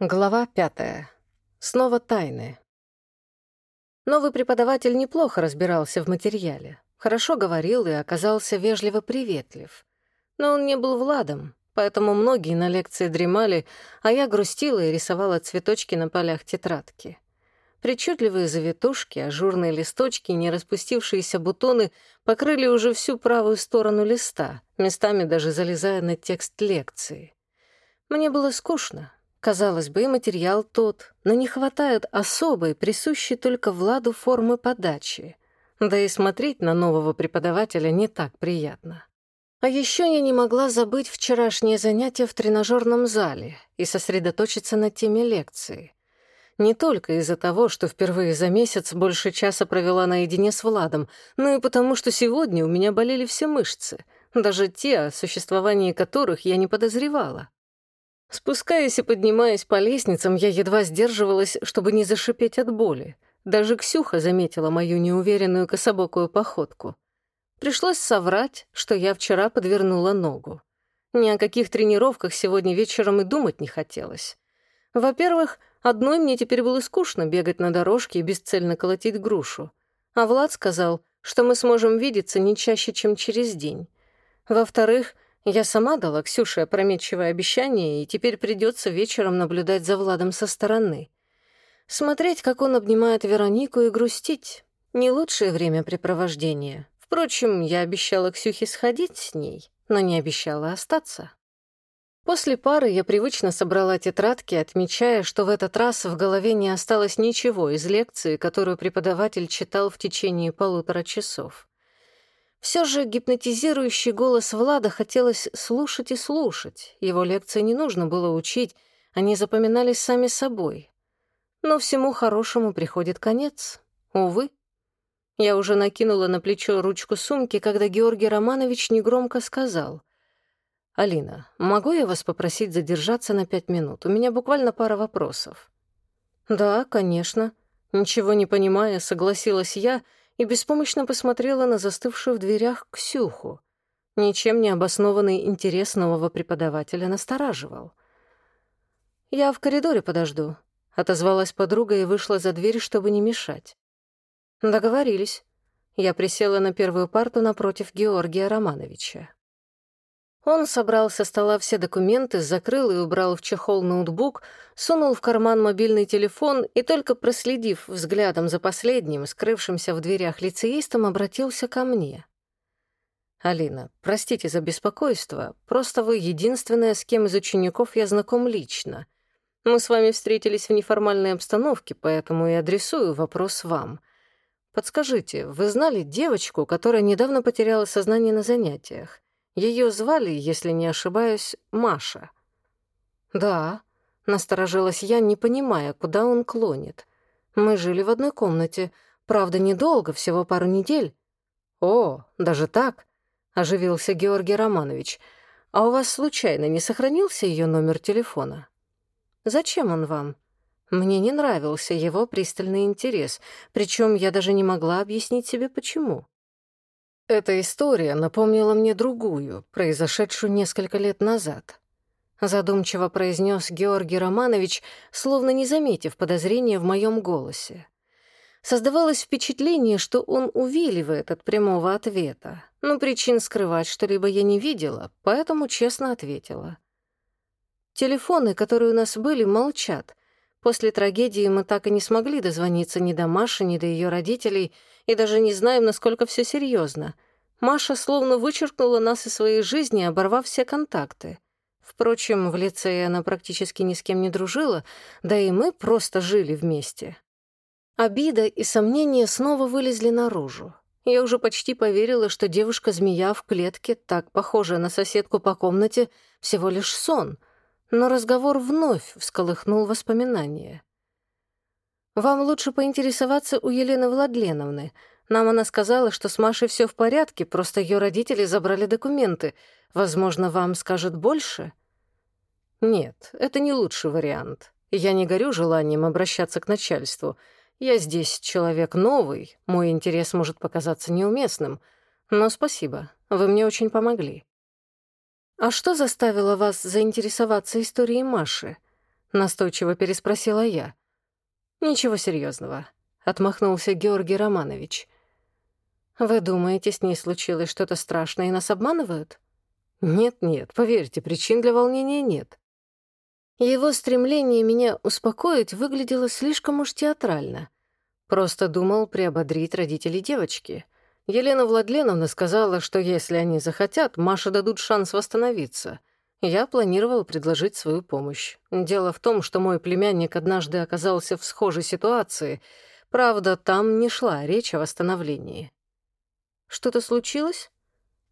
Глава пятая. Снова тайны. Новый преподаватель неплохо разбирался в материале, хорошо говорил и оказался вежливо приветлив. Но он не был Владом, поэтому многие на лекции дремали, а я грустила и рисовала цветочки на полях тетрадки. Причудливые завитушки, ажурные листочки и не распустившиеся бутоны покрыли уже всю правую сторону листа, местами даже залезая на текст лекции. Мне было скучно, Казалось бы, и материал тот, но не хватает особой, присущей только Владу формы подачи. Да и смотреть на нового преподавателя не так приятно. А еще я не могла забыть вчерашнее занятие в тренажерном зале и сосредоточиться на теме лекции. Не только из-за того, что впервые за месяц больше часа провела наедине с Владом, но и потому, что сегодня у меня болели все мышцы, даже те, о существовании которых я не подозревала. Спускаясь и поднимаясь по лестницам, я едва сдерживалась, чтобы не зашипеть от боли. Даже Ксюха заметила мою неуверенную кособокую походку. Пришлось соврать, что я вчера подвернула ногу. Ни о каких тренировках сегодня вечером и думать не хотелось. Во-первых, одной мне теперь было скучно бегать на дорожке и бесцельно колотить грушу. А Влад сказал, что мы сможем видеться не чаще, чем через день. Во-вторых, я сама дала Ксюше опрометчивое обещание, и теперь придется вечером наблюдать за Владом со стороны. Смотреть, как он обнимает Веронику, и грустить — не лучшее времяпрепровождение. Впрочем, я обещала Ксюхе сходить с ней, но не обещала остаться. После пары я привычно собрала тетрадки, отмечая, что в этот раз в голове не осталось ничего из лекции, которую преподаватель читал в течение полутора часов. Все же гипнотизирующий голос Влада хотелось слушать и слушать. Его лекции не нужно было учить, они запоминались сами собой. Но всему хорошему приходит конец. Увы. Я уже накинула на плечо ручку сумки, когда Георгий Романович негромко сказал. «Алина, могу я вас попросить задержаться на пять минут? У меня буквально пара вопросов». «Да, конечно». Ничего не понимая, согласилась я — и беспомощно посмотрела на застывшую в дверях Ксюху. Ничем не обоснованный интерес нового преподавателя настораживал. «Я в коридоре подожду», — отозвалась подруга и вышла за дверь, чтобы не мешать. «Договорились». Я присела на первую парту напротив Георгия Романовича. Он собрал со стола все документы, закрыл и убрал в чехол ноутбук, сунул в карман мобильный телефон и, только проследив взглядом за последним, скрывшимся в дверях лицеистом, обратился ко мне. «Алина, простите за беспокойство, просто вы единственная, с кем из учеников я знаком лично. Мы с вами встретились в неформальной обстановке, поэтому и адресую вопрос вам. Подскажите, вы знали девочку, которая недавно потеряла сознание на занятиях?» Ее звали, если не ошибаюсь, Маша. Да, насторожилась я, не понимая, куда он клонит. Мы жили в одной комнате, правда, недолго, всего пару недель. О, даже так? Оживился Георгий Романович. А у вас случайно не сохранился ее номер телефона? Зачем он вам? Мне не нравился его пристальный интерес, причем я даже не могла объяснить себе, почему. Эта история напомнила мне другую, произошедшую несколько лет назад. Задумчиво произнес Георгий Романович, словно не заметив подозрения в моем голосе. Создавалось впечатление, что он увиливает от прямого ответа, но причин скрывать что-либо я не видела, поэтому честно ответила. Телефоны, которые у нас были, молчат. После трагедии мы так и не смогли дозвониться ни до Маши, ни до ее родителей — и даже не знаем, насколько все серьезно. Маша словно вычеркнула нас из своей жизни, оборвав все контакты. Впрочем, в лицее она практически ни с кем не дружила, да и мы просто жили вместе. Обида и сомнения снова вылезли наружу. Я уже почти поверила, что девушка-змея в клетке, так похожая на соседку по комнате, всего лишь сон. Но разговор вновь всколыхнул воспоминания. «Вам лучше поинтересоваться у Елены Владленовны. Нам она сказала, что с Машей все в порядке, просто ее родители забрали документы. Возможно, вам скажет больше?» «Нет, это не лучший вариант. Я не горю желанием обращаться к начальству. Я здесь человек новый, мой интерес может показаться неуместным. Но спасибо, вы мне очень помогли». «А что заставило вас заинтересоваться историей Маши?» — настойчиво переспросила я. «Ничего серьезного, отмахнулся Георгий Романович. «Вы думаете, с ней случилось что-то страшное и нас обманывают?» «Нет-нет, поверьте, причин для волнения нет». Его стремление меня успокоить выглядело слишком уж театрально. Просто думал приободрить родителей девочки. Елена Владленовна сказала, что если они захотят, Маше дадут шанс восстановиться. Я планировал предложить свою помощь. Дело в том, что мой племянник однажды оказался в схожей ситуации. Правда, там не шла речь о восстановлении. Что-то случилось?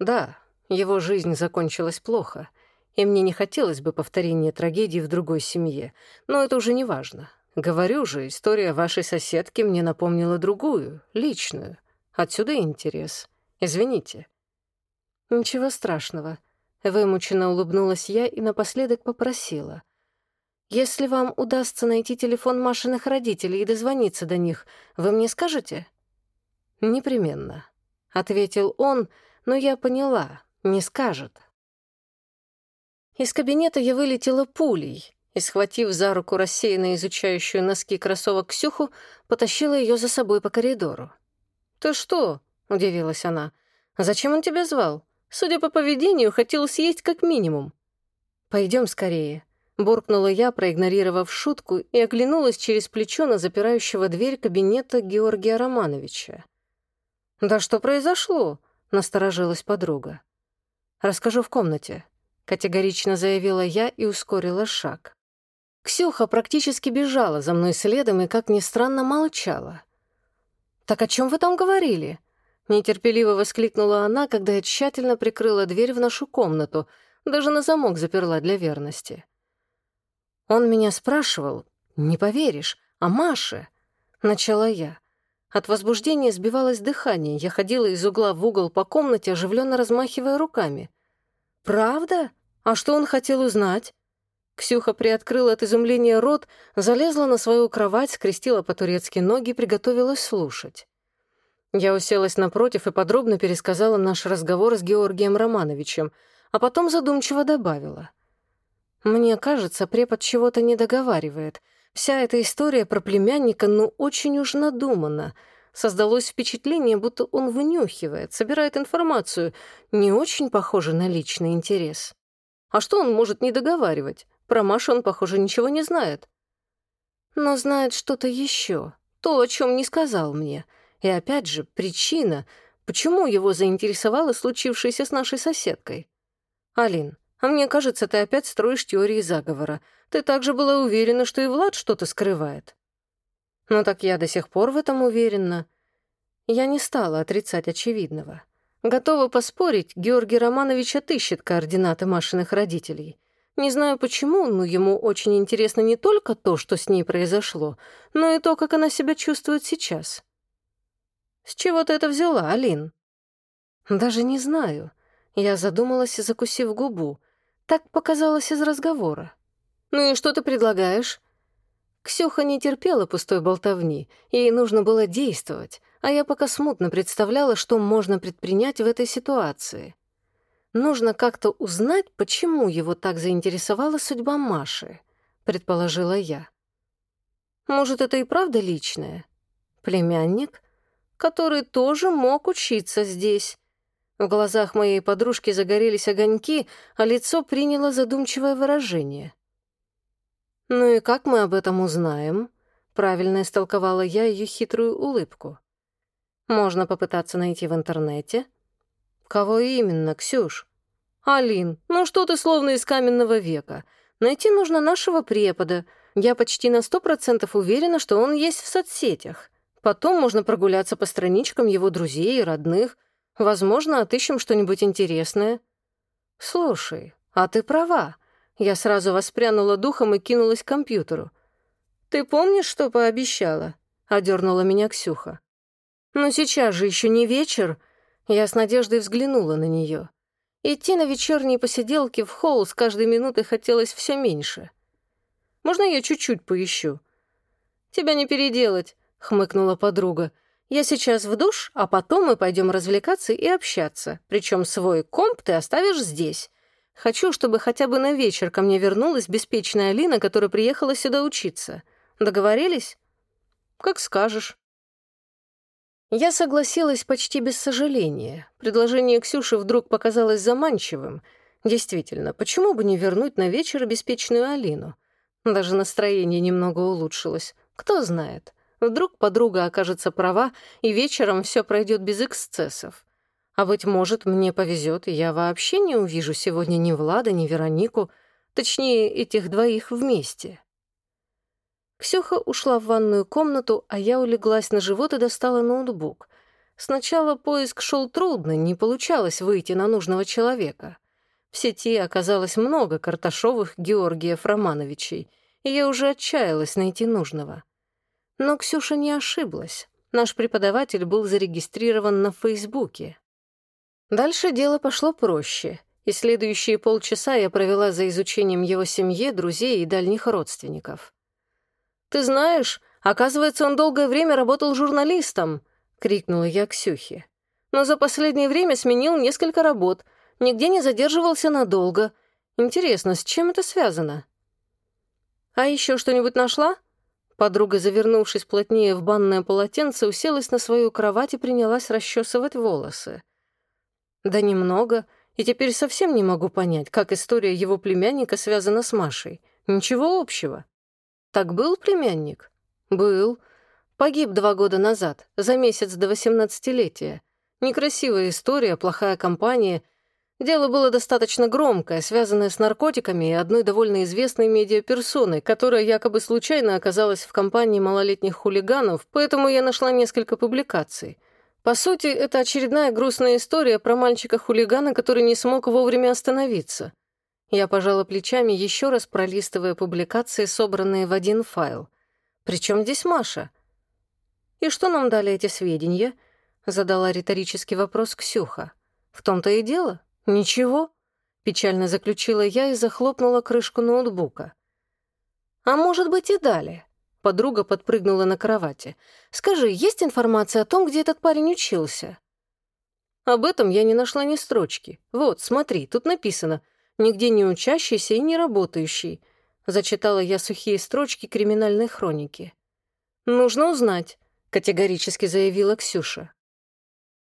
Да, его жизнь закончилась плохо, и мне не хотелось бы повторения трагедии в другой семье, но это уже не важно. Говорю же, история вашей соседки мне напомнила другую, личную. Отсюда интерес. Извините. Ничего страшного. Вымученно улыбнулась я и напоследок попросила. «Если вам удастся найти телефон Машиных родителей и дозвониться до них, вы мне скажете?» «Непременно», — ответил он, но я поняла, не скажет. Из кабинета я вылетела пулей и, схватив за руку рассеянно изучающую носки кроссовок Ксюху, потащила ее за собой по коридору. «Ты что?» — удивилась она. «Зачем он тебя звал? Судя по поведению, хотел съесть как минимум. Пойдем скорее», — буркнула я, проигнорировав шутку, и оглянулась через плечо на запирающего дверь кабинета Георгия Романовича. «Да что произошло?» — насторожилась подруга. «Расскажу в комнате», — категорично заявила я и ускорила шаг. Ксюха практически бежала за мной следом и, как ни странно, молчала. «Так о чем вы там говорили?» Нетерпеливо воскликнула она, когда я тщательно прикрыла дверь в нашу комнату, даже на замок заперла для верности. Он меня спрашивал, не поверишь, а Маше. Начала я. От возбуждения сбивалось дыхание, я ходила из угла в угол по комнате, оживленно размахивая руками. «Правда? А что он хотел узнать?» Ксюха приоткрыла от изумления рот, залезла на свою кровать, скрестила по-турецки ноги, приготовилась слушать. Я уселась напротив и подробно пересказала наш разговор с Георгием Романовичем, а потом задумчиво добавила. «Мне кажется, препод чего-то не договаривает. Вся эта история про племянника, ну, очень уж надумана. Создалось впечатление, будто он вынюхивает, собирает информацию, не очень похоже на личный интерес. А что он может не договаривать? Про Машу он, похоже, ничего не знает. Но знает что-то еще, то, о чем не сказал мне — и опять же, причина, почему его заинтересовало случившееся с нашей соседкой. «Алин, а мне кажется, ты опять строишь теории заговора. Ты также была уверена, что и Влад что-то скрывает». «Ну так я до сих пор в этом уверена». Я не стала отрицать очевидного. Готова поспорить, Георгий Романович отыщет координаты Машиных родителей. Не знаю почему, но ему очень интересно не только то, что с ней произошло, но и то, как она себя чувствует сейчас. «С чего ты это взяла, Алин?» «Даже не знаю». Я задумалась, закусив губу. Так показалось из разговора. «Ну и что ты предлагаешь?» Ксюха не терпела пустой болтовни, ей нужно было действовать, а я пока смутно представляла, что можно предпринять в этой ситуации. Нужно как-то узнать, почему его так заинтересовала судьба Маши, предположила я. Может, это и правда личное? Племянник? Который тоже мог учиться здесь. В глазах моей подружки загорелись огоньки, а лицо приняло задумчивое выражение. «Ну и как мы об этом узнаем?» Правильно истолковала я ее хитрую улыбку. «Можно попытаться найти в интернете». «Кого именно, Ксюш?» «Алин, ну что ты словно из каменного века? Найти нужно нашего препода. Я почти на сто процентов уверена, что он есть в соцсетях. Потом можно прогуляться по страничкам его друзей и родных. Возможно, отыщем что-нибудь интересное. Слушай, а ты права. Я сразу воспрянула духом и кинулась к компьютеру. Ты помнишь, что пообещала? Одернула меня Ксюха. Но сейчас же еще не вечер. Я с надеждой взглянула на нее. Идти на вечерние посиделки в холл с каждой минутой хотелось все меньше. Можно я чуть-чуть поищу? Тебя не переделать хмыкнула подруга. «Я сейчас в душ, а потом мы пойдем развлекаться и общаться. Причем свой комп ты оставишь здесь. Хочу, чтобы хотя бы на вечер ко мне вернулась беспечная Алина, которая приехала сюда учиться. Договорились? Как скажешь. Я согласилась почти без сожаления. Предложение Ксюши вдруг показалось заманчивым. Действительно, почему бы не вернуть на вечер беспечную Алину? Даже настроение немного улучшилось. Кто знает. Вдруг подруга окажется права, и вечером все пройдет без эксцессов. А быть может, мне повезет, и я вообще не увижу сегодня ни Влада, ни Веронику, точнее, этих двоих вместе. Ксюха ушла в ванную комнату, а я улеглась на живот и достала ноутбук. Сначала поиск шел трудно, не получалось выйти на нужного человека. В сети оказалось много Карташовых Георгиев Романовичей, и я уже отчаялась найти нужного. Но Ксюша не ошиблась. Наш преподаватель был зарегистрирован на Фейсбуке. Дальше дело пошло проще, и следующие полчаса я провела за изучением его семьи, друзей и дальних родственников. «Ты знаешь, оказывается, он долгое время работал журналистом», — крикнула я Ксюхе. «Но за последнее время сменил несколько работ, нигде не задерживался надолго. Интересно, с чем это связано?» «А еще что-нибудь нашла?» Подруга, завернувшись плотнее в банное полотенце, уселась на свою кровать и принялась расчесывать волосы. «Да немного, и теперь совсем не могу понять, как история его племянника связана с Машей. Ничего общего». Так был племянник? Был. Погиб два года назад, за месяц до восемнадцатилетия. Некрасивая история, плохая компания. Дело было достаточно громкое, связанное с наркотиками и одной довольно известной медиаперсоной, которая якобы случайно оказалась в компании малолетних хулиганов, поэтому я нашла несколько публикаций. По сути, это очередная грустная история про мальчика-хулигана, который не смог вовремя остановиться. Я пожала плечами, еще раз пролистывая публикации, собранные в один файл. «Причем здесь Маша?» «И что нам дали эти сведения?» — задала риторический вопрос Ксюха. «В том-то и дело. Ничего», — печально заключила я и захлопнула крышку ноутбука. «А может быть и дали?» Подруга подпрыгнула на кровати. «Скажи, есть информация о том, где этот парень учился?» «Об этом я не нашла ни строчки. Вот, смотри, тут написано нигде не учащийся и не работающий», — зачитала я сухие строчки криминальной хроники. «Нужно узнать», — категорически заявила Ксюша.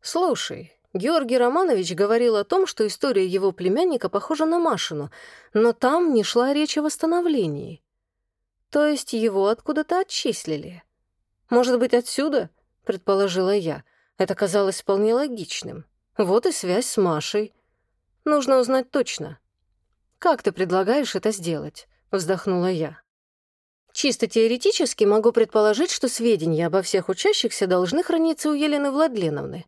«Слушай, Георгий Романович говорил о том, что история его племянника похожа на Машину, но там не шла речь о восстановлении. То есть его откуда-то отчислили. Может быть, отсюда?» — предположила я. Это казалось вполне логичным. Вот и связь с Машей. Нужно узнать точно. «Как ты предлагаешь это сделать?» — вздохнула я. Чисто теоретически могу предположить, что сведения обо всех учащихся должны храниться у Елены Владленовны.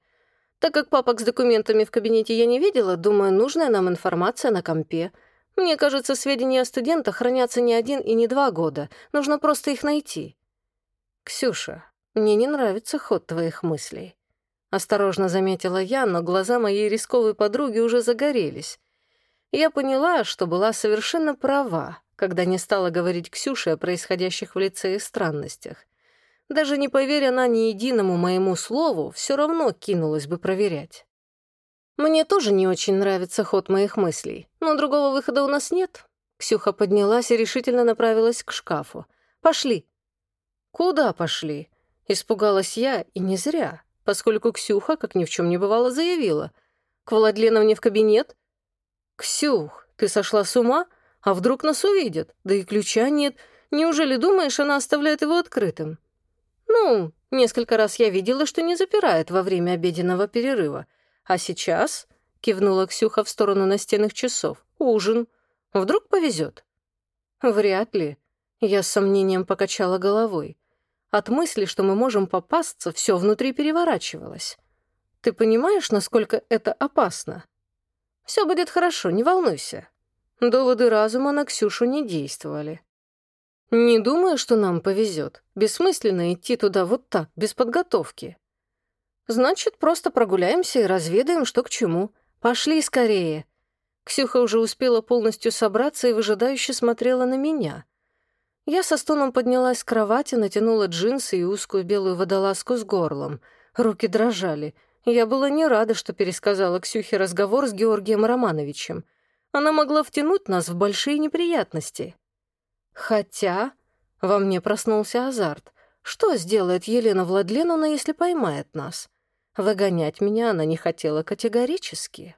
Так как папок с документами в кабинете я не видела, думаю, нужная нам информация на компе. Мне кажется, сведения о студентах хранятся не один и не два года. Нужно просто их найти. Ксюша, мне не нравится ход твоих мыслей. Осторожно заметила я, но глаза моей рисковой подруги уже загорелись. Я поняла, что была совершенно права, когда не стала говорить Ксюше о происходящих в лицее странностях. Даже не поверя она ни единому моему слову, все равно кинулась бы проверять. Мне тоже не очень нравится ход моих мыслей, но другого выхода у нас нет. Ксюха поднялась и решительно направилась к шкафу. «Пошли». «Куда пошли?» Испугалась я, и не зря, поскольку Ксюха, как ни в чем не бывало, заявила. «К Владленовне в кабинет «Ксюх, ты сошла с ума? А вдруг нас увидят? Да и ключа нет. Неужели думаешь, она оставляет его открытым?» «Ну, несколько раз я видела, что не запирает во время обеденного перерыва. А сейчас...» — кивнула Ксюха в сторону настенных часов. «Ужин. Вдруг повезет?» «Вряд ли». Я с сомнением покачала головой. От мысли, что мы можем попасться, все внутри переворачивалось. «Ты понимаешь, насколько это опасно?» Все будет хорошо, не волнуйся». Доводы разума на Ксюшу не действовали. «Не думаю, что нам повезет. Бессмысленно идти туда вот так, без подготовки. Значит, просто прогуляемся и разведаем, что к чему. Пошли скорее». Ксюха уже успела полностью собраться и выжидающе смотрела на меня. Я со стоном поднялась с кровати, натянула джинсы и узкую белую водолазку с горлом. Руки дрожали — я была не рада, что пересказала Ксюхе разговор с Георгием Романовичем. Она могла втянуть нас в большие неприятности. Хотя во мне проснулся азарт. Что сделает Елена Владленовна, если поймает нас? Выгонять меня она не хотела категорически.